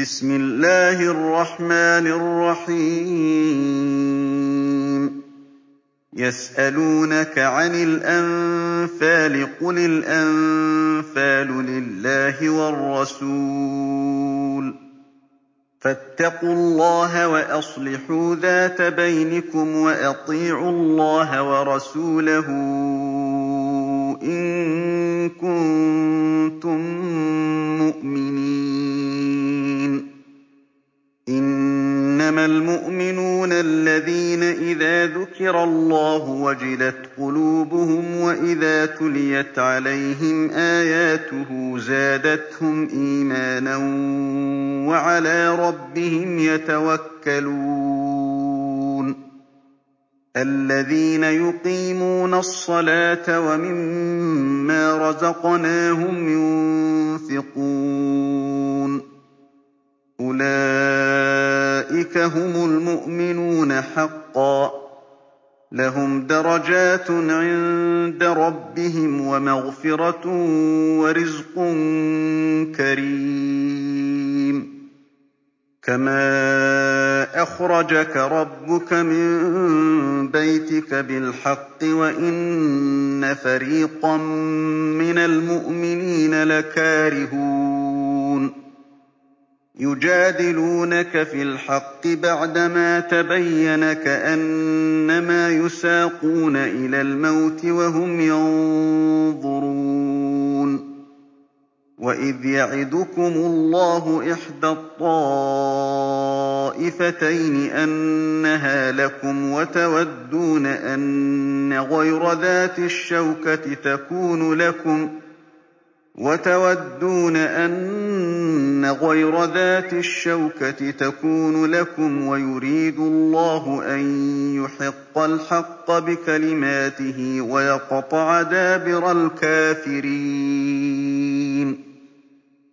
بِسْمِ اللَّهِ الرَّحْمَٰنِ الرَّحِيمِ يَسْأَلُونَكَ عَنِ الْأَنفَالِ ۖ قُلِ الْأَنفَالُ لِلَّهِ وَالرَّسُولِ ۖ. فَاتَّقُوا اللَّهَ وَأَصْلِحُوا ذَاتَ بَيْنِكُمْ ۖ وَأَطِيعُوا اللَّهَ وَرَسُولَهُ إِن كُنتُم مُّؤْمِنِينَ. إِنَّمَا الْمُؤْمِنُونَ الَّذِينَ إِذَا ذُكِرَ اللَّهُ وَجِلَتْ قُلُوبُهُمْ وَإِذَا تُلِيَتْ عَلَيْهِمْ آيَاتُهُ زَادَتْهُمْ إِيمَانًا وَعَلَىٰ رَبِّهِمْ يَتَوَكَّلُونَ الَّذِينَ يُقِيمُونَ الصَّلَاةَ وَمِمَّا رَزَقْنَاهُمْ يُنفِقُونَ أُولَٰئِكَ هُمُ الْمُؤْمِنُونَ حَقًّا ۚ. لَّهُمْ دَرَجَاتٌ عِندَ رَبِّهِمْ وَمَغْفِرَةٌ وَرِزْقٌ كَرِيمٌ. كَمَا أَخْرَجَكَ رَبُّكَ مِن بَيْتِكَ بِالْحَقِّ وَإِنَّ فَرِيقًا مِّنَ الْمُؤْمِنِينَ لَكَارِهُونَ. يُجَادِلُونَكَ فِي الْحَقِّ بَعْدَمَا تَبَيَّنَ كَأَنَّمَا يُسَاقُونَ إِلَى الْمَوْتِ وَهُمْ يَنظُرُونَ وَإِذْ يَعِدُكُمُ اللَّهُ إِحْدَى الطَّائِفَتَيْنِ أَنَّهَا لَكُمْ وَتَوَدُّونَ أَنَّ غَيْرَ ذَاتِ الشَّوْكَةِ تَكُونُ لَكُمْ وَيُرِيدُ اللَّهُ أَن يُحِقَّ الْحَقَّ بِكَلِمَاتِهِ وَيَقْطَعَ دَابِرَ الْكَافِرِينَ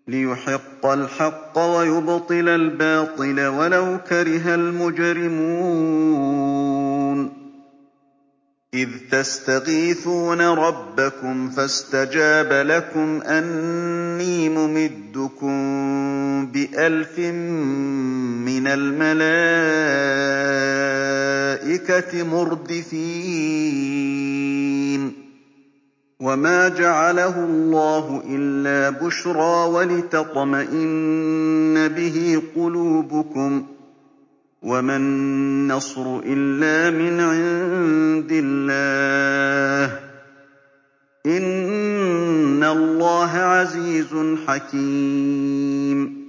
لِيُحِقَّ الْحَقَّ وَيُبْطِلَ الْبَاطِلَ وَلَوْ كَرِهَ الْمُجْرِمُونَ إِذْ تَسْتَغِيثُونَ رَبَّكُمْ فَاسْتَجَابَ لَكُمْ أَنِّي مُمِدُّكُم بِأَلْفٍ مِّنَ الْمَلَائِكَةِ مُرْدِفِينَ. وَمَا جَعَلَهُ اللَّهُ إِلَّا بُشْرَىٰ وَلِتَطْمَئِنَّ بِهِ قُلُوبُكُمْ ۚ وَمَا النَّصْرُ إِلَّا مِنْ عِندِ اللَّهِ ۚ إِنَّ اللَّهَ عَزِيزٌ حَكِيمٌ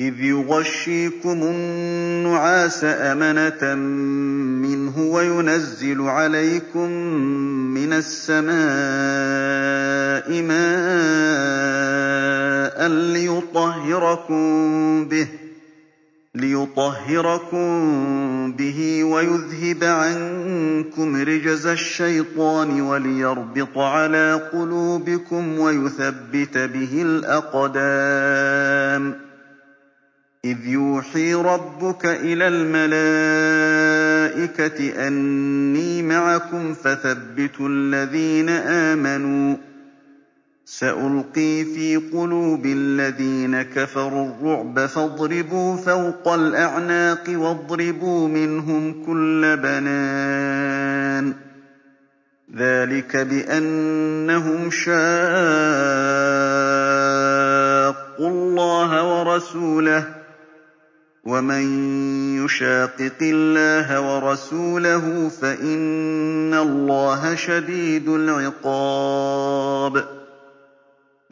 إِذْ يُغَشِّيكُمُ النُّعَاسَ أَمَنَةً مِّنْهُ وَيُنَزِّلُ عَلَيْكُم مِّنَ السَّمَاءِ مَاءً لِّيُطَهِّرَكُم بِهِ وَيُذْهِبَ عَنكُمْ رِجْزَ الشَّيْطَانِ وَلِيَرْبِطَ عَلَىٰ قُلُوبِكُمْ وَيُثَبِّتَ بِهِ الْأَقْدَامَ. إِذْ يُوحِي رَبُّكَ إِلَى الْمَلَائِكَةِ أَنِّي مَعَكُمْ فَثَبِّتُوا الَّذِينَ آمَنُوا ۚ سَأُلْقِي فِي قُلُوبِ الَّذِينَ كَفَرُوا الرُّعْبَ فَاضْرِبُوا فَوْقَ الْأَعْنَاقِ وَاضْرِبُوا مِنْهُمْ كُلَّ بَنَانٍ ذَٰلِكَ بِأَنَّهُمْ شَاقُّوا اللَّهَ وَرَسُولَهُ ۖ وَمَن يُشَاقِقِ اللَّهَ وَرَسُولَهُ فَإِنَّ اللَّهَ شَدِيدُ الْعِقَابِ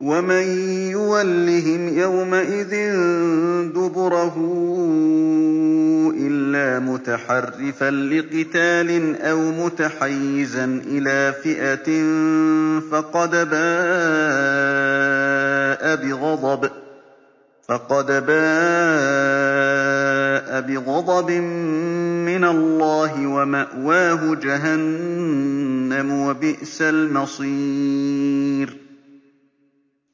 وَمَن يُوَلِّهِمْ يَوْمَئِذٍ دُبُرَهُ إِلَّا مُتَحَرِّفًا لِّقِتَالٍ أَوْ مُتَحَيِّزًا إِلَىٰ فِئَةٍ فَقَدْ بَاءَ بِغَضَبٍ مِّنَ اللَّهِ وَمَأْوَاهُ جَهَنَّمُ ۖ وَبِئْسَ الْمَصِيرُ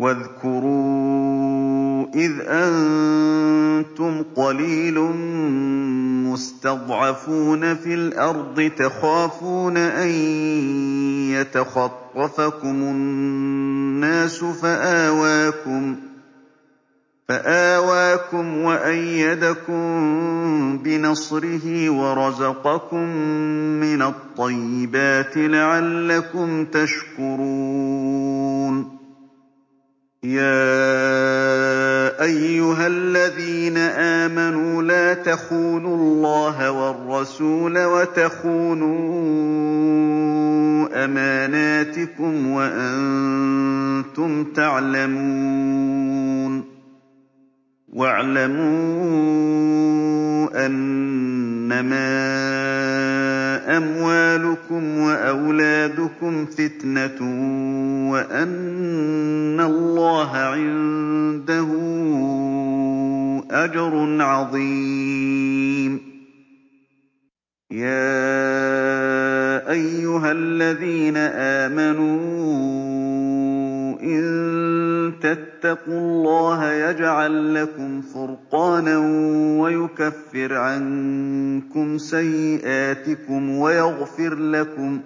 وَاذْكُرُوا إِذْ أَنتُمْ قَلِيلٌ مُّسْتَضْعَفُونَ فِي الْأَرْضِ تَخَافُونَ أَن يَتَخَطَّفَكُمُ النَّاسُ فَآوَاكُمْ وَأَيَّدَكُم بِنَصْرِهِ وَرَزَقَكُم مِّنَ الطَّيِّبَاتِ لَعَلَّكُمْ تَشْكُرُونَ يَا أَيُّهَا الَّذِينَ آمَنُوا لَا تَخُونُوا اللَّهَ وَالرَّسُولَ وَتَخُونُوا أَمَانَاتِكُمْ وَأَنتُمْ تَعْلَمُونَ وَاعْلَمُوا أَنَّمَا أَمْوَالُكُمْ وَأَوْلَادُكُمْ فِتْنَةٌ وَأَنَّ اللَّهَ عِندَهُ أَجْرٌ عَظِيمٌ. يَا أَيُّهَا الَّذِينَ آمَنُوا تَتَّقُوا اللَّهَ يَجْعَل لَّكُمْ فُرْقَانًا وَيُكَفِّرْ عَنكُمْ سَيِّئَاتِكُمْ وَيَغْفِرْ لَكُمْ ۗ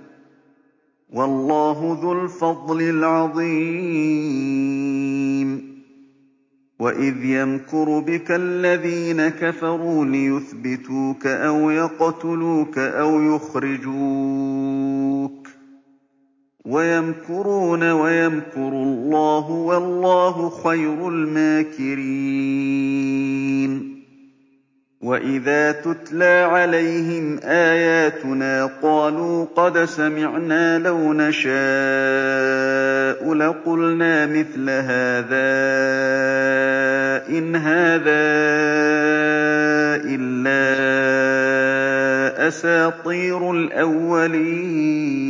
وَاللَّهُ ذُو الْفَضْلِ الْعَظِيمِ. وَإِذْ يَمْكُرُ بِكَ الَّذِينَ كَفَرُوا لِيُثْبِتُوكَ أَوْ يَقْتُلُوكَ أَوْ يُخْرِجُوكَ ۚ وَيَمْكُرُونَ وَيَمْكُرُ اللَّهُ ۖ وَاللَّهُ خَيْرُ الْمَاكِرِينَ. وَإِذَا تُتْلَىٰ عَلَيْهِمْ آيَاتُنَا قَالُوا قَدْ سَمِعْنَا لَوْ نَشَاءُ لَقُلْنَا مِثْلَ هَٰذَا ۚ إِنْ هَٰذَا إِلَّا أَسَاطِيرُ الْأَوَّلِينَ.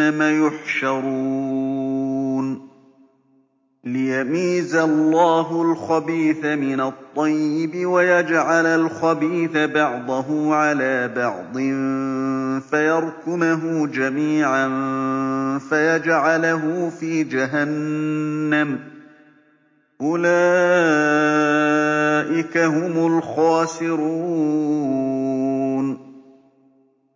جَهَنَّمَ يُحْشَرُونَ. لِيَمِيزَ اللَّهُ الْخَبِيثَ مِنَ الطَّيِّبِ وَيَجْعَلَ الْخَبِيثَ بَعْضَهُ عَلَىٰ بَعْضٍ فَيَرْكُمَهُ جَمِيعًا فَيَجْعَلَهُ فِي جَهَنَّمَ ۚ. أُولَٰئِكَ هُمُ الْخَاسِرُونَ.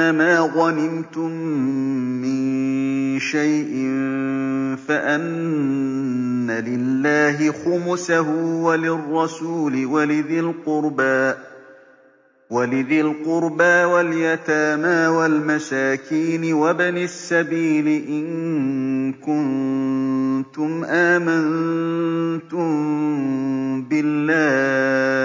أَنَّمَا غَنِمْتُم مِّن شَيْءٍ فَأَنَّ لِلَّهِ خُمُسَهُ وَلِلرَّسُولِ وَلِذِي الْقُرْبَىٰ وَالْيَتَامَىٰ وَالْمَسَاكِينِ وَابْنِ السَّبِيلِ إِن كُنتُمْ آمَنتُم بِاللَّهِ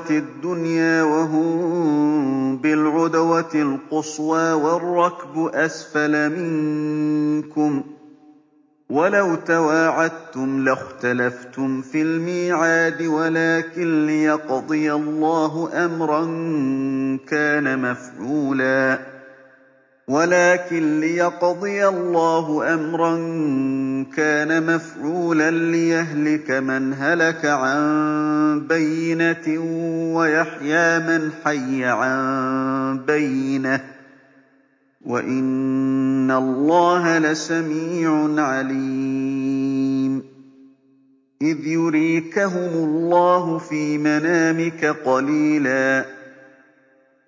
بِالْعُدْوَةِ الدُّنْيَا وَهُم بِالْعُدْوَةِ الْقُصْوَىٰ وَالرَّكْبُ أَسْفَلَ مِنكُمْ ۚ وَلَوْ تَوَاعَدتُّمْ لَاخْتَلَفْتُمْ فِي الْمِيعَادِ وَلَٰكِن لِّيَقْضِيَ اللَّهُ أَمْرًا كَانَ مَفْعُولًا. لِّيَهْلِكَ مَنْ هَلَكَ عَن بَيِّنَةٍ وَيَحْيَىٰ مَنْ حَيَّ عَن بَيِّنَةٍ ۗ. وَإِنَّ اللَّهَ لَسَمِيعٌ عَلِيمٌ. إِذْ يُرِيكَهُمُ اللَّهُ فِي مَنَامِكَ قَلِيلًا ۖ.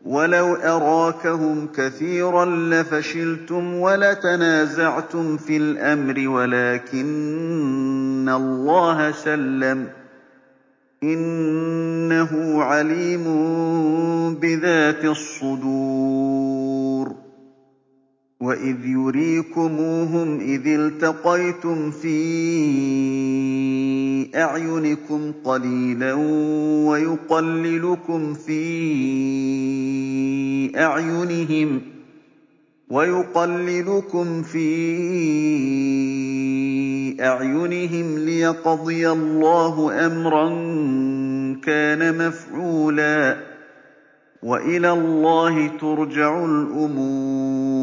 وَلَوْ أَرَاكَهُمْ كَثِيرًا لَّفَشِلْتُمْ وَلَتَنَازَعْتُمْ فِي الْأَمْرِ وَلَٰكِنَّ اللَّهَ سَلَّمَ ۗ إِنَّهُ عَلِيمٌ بِذَاتِ الصُّدُورِ وَإِذْ يُرِيكُمُوهُمْ إِذِ الْتَقَيْتُمْ فِي أَعْيُنِكُمْ قَلِيلًا وَيُقَلِّلُكُمْ فِي أَعْيُنِهِمْ لِيَقْضِيَ اللَّهُ أَمْرًا كَانَ مَفْعُولًا ۗ وَإِلَى اللَّهِ تُرْجَعُ الْأُمُورُ.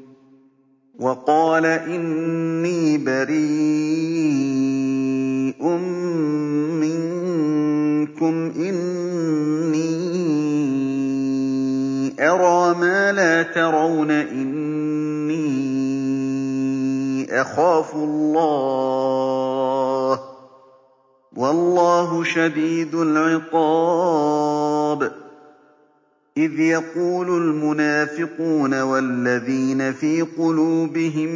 وَقَالَ إِنِّي بَرِيءٌ مِّنكُمْ إِنِّي أَرَىٰ مَا لَا تَرَوْنَ إِنِّي أَخَافُ اللَّهَ ۚ. وَاللَّهُ شَدِيدُ الْعِقَابِ. إِذْ يَقُولُ الْمُنَافِقُونَ وَالَّذِينَ فِي قُلُوبِهِم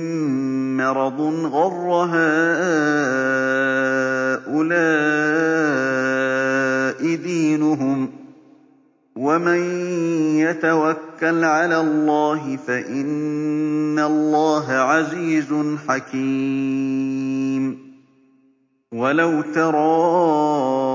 مَّرَضٌ غَرَّ هَٰؤُلَاءِ دِينُهُمْ ۗ وَمَن يَتَوَكَّلْ عَلَى اللَّهِ فَإِنَّ اللَّهَ عَزِيزٌ حَكِيمٌ وَلَوْ تَرَىٰ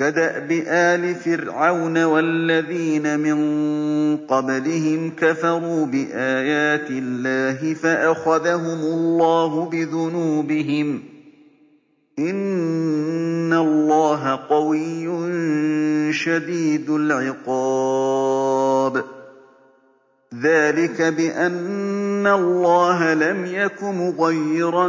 كَدَأْبِ آلِ فِرْعَوْنَ وَالَّذِينَ مِن قَبْلِهِمْ ۚ كَفَرُوا بِآيَاتِ اللَّهِ فَأَخَذَهُمُ اللَّهُ بِذُنُوبِهِمْ ۗ. إِنَّ اللَّهَ قَوِيٌّ شَدِيدُ الْعِقَابِ. ذَٰلِكَ بِأَنَّ اللَّهَ لَمْ يَكُ مُغَيِّرًا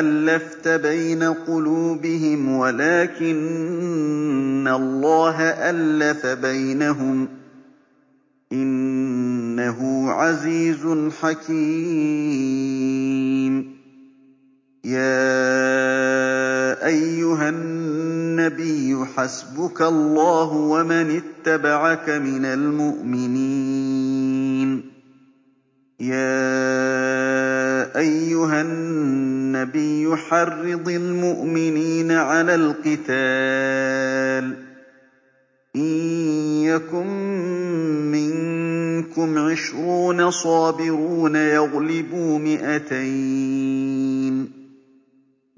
أَلَّفْتَ بَيْنَ قُلُوبِهِمْ وَلَٰكِنَّ اللَّهَ أَلَّفَ بَيْنَهُمْ ۚ إِنَّهُ عَزِيزٌ حَكِيمٌ. يَا أَيُّهَا النَّبِيُّ حَسْبُكَ اللَّهُ وَمَنِ اتَّبَعَكَ مِنَ الْمُؤْمِنِينَ. يَا أَيُّهَا النَّبِيُّ حَرِّضِ الْمُؤْمِنِينَ عَلَى الْقِتَالِ ۚ. إِن يَكُن مِّنكُمْ عِشْرُونَ صَابِرُونَ يَغْلِبُوا مِائَتَيْنِ ۚ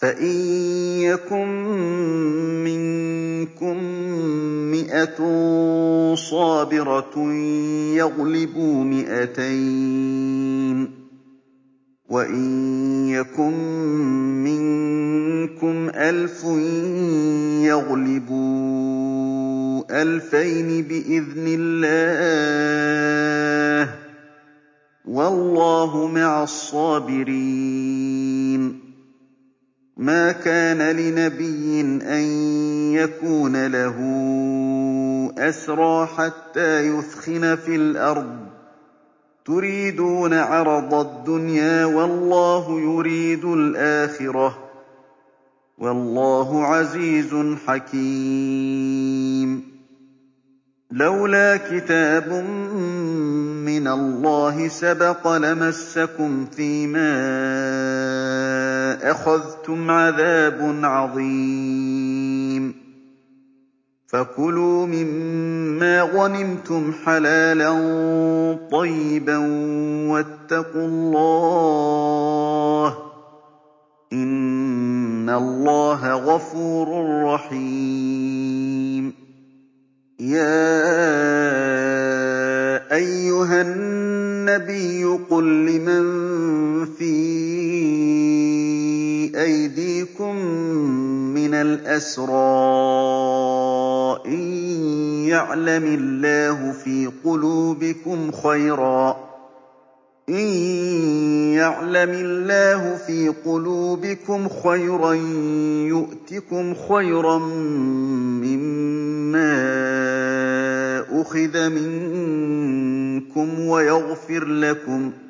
فَإِن يَكُن مِّنكُم مِّائَةٌ صَابِرَةٌ يَغْلِبُوا مِائَتَيْنِ ۚ وَإِن يَكُن مِّنكُمْ أَلْفٌ يَغْلِبُوا أَلْفَيْنِ بِإِذْنِ اللَّهِ ۗ وَاللَّهُ مَعَ الصَّابِرِينَ مَا كَانَ لِنَبِيٍّ أَن يَكُونَ لَهُ أَسْرَىٰ حَتَّىٰ يُثْخِنَ فِي الْأَرْضِ ۚ. تُرِيدُونَ عَرَضَ الدُّنْيَا وَاللَّهُ يُرِيدُ الْآخِرَةَ ۗ. وَاللَّهُ عَزِيزٌ حَكِيمٌ. لَّوْلَا كِتَابٌ مِّنَ اللَّهِ سَبَقَ لَمَسَّكُمْ فِيمَا أَخَذْتُمْ عَذَابٌ عَظِيمٌ. فَكُلُوا مِمَّا غَنِمْتُمْ حَلَالًا طَيِّبًا وَاتَّقُوا اللَّهَ ۚ إِنَّ اللَّهَ غَفُورٌ رَّحِيمٌ. يَا أَيُّهَا النَّبِيُّ قُل لِّمَن فِي أَيْدِيكُم مِّنَ الْأَسْرَىٰ إِن يَعْلَمِ اللَّهُ فِي قُلُوبِكُمْ خَيْرًا. يُؤْتِكُمْ خَيْرًا مِّمَّا أُخِذَ مِنكُمْ وَيَغْفِرْ لَكُمْ ۗ.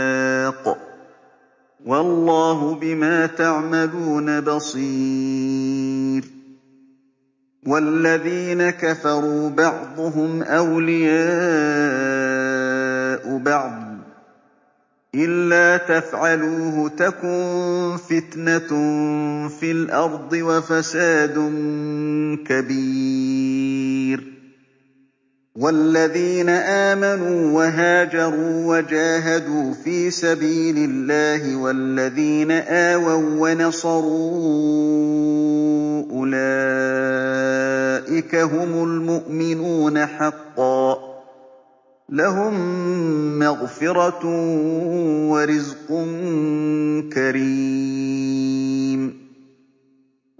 وَاللَّهُ بِمَا تَعْمَلُونَ بَصِيرٌ. وَالَّذِينَ كَفَرُوا بَعْضُهُمْ أَوْلِيَاءُ بَعْضٍ ۚ. إِلَّا تَفْعَلُوهُ تَكُن فِتْنَةٌ فِي الْأَرْضِ وَفَسَادٌ كَبِيرٌ. وَالَّذِينَ آمَنُوا وَهَاجَرُوا وَجَاهَدُوا فِي سَبِيلِ اللَّهِ وَالَّذِينَ آوَوا وَّنَصَرُوا أُولَٰئِكَ هُمُ الْمُؤْمِنُونَ حَقًّا ۚ لَّهُم مَّغْفِرَةٌ وَرِزْقٌ كَرِيمٌ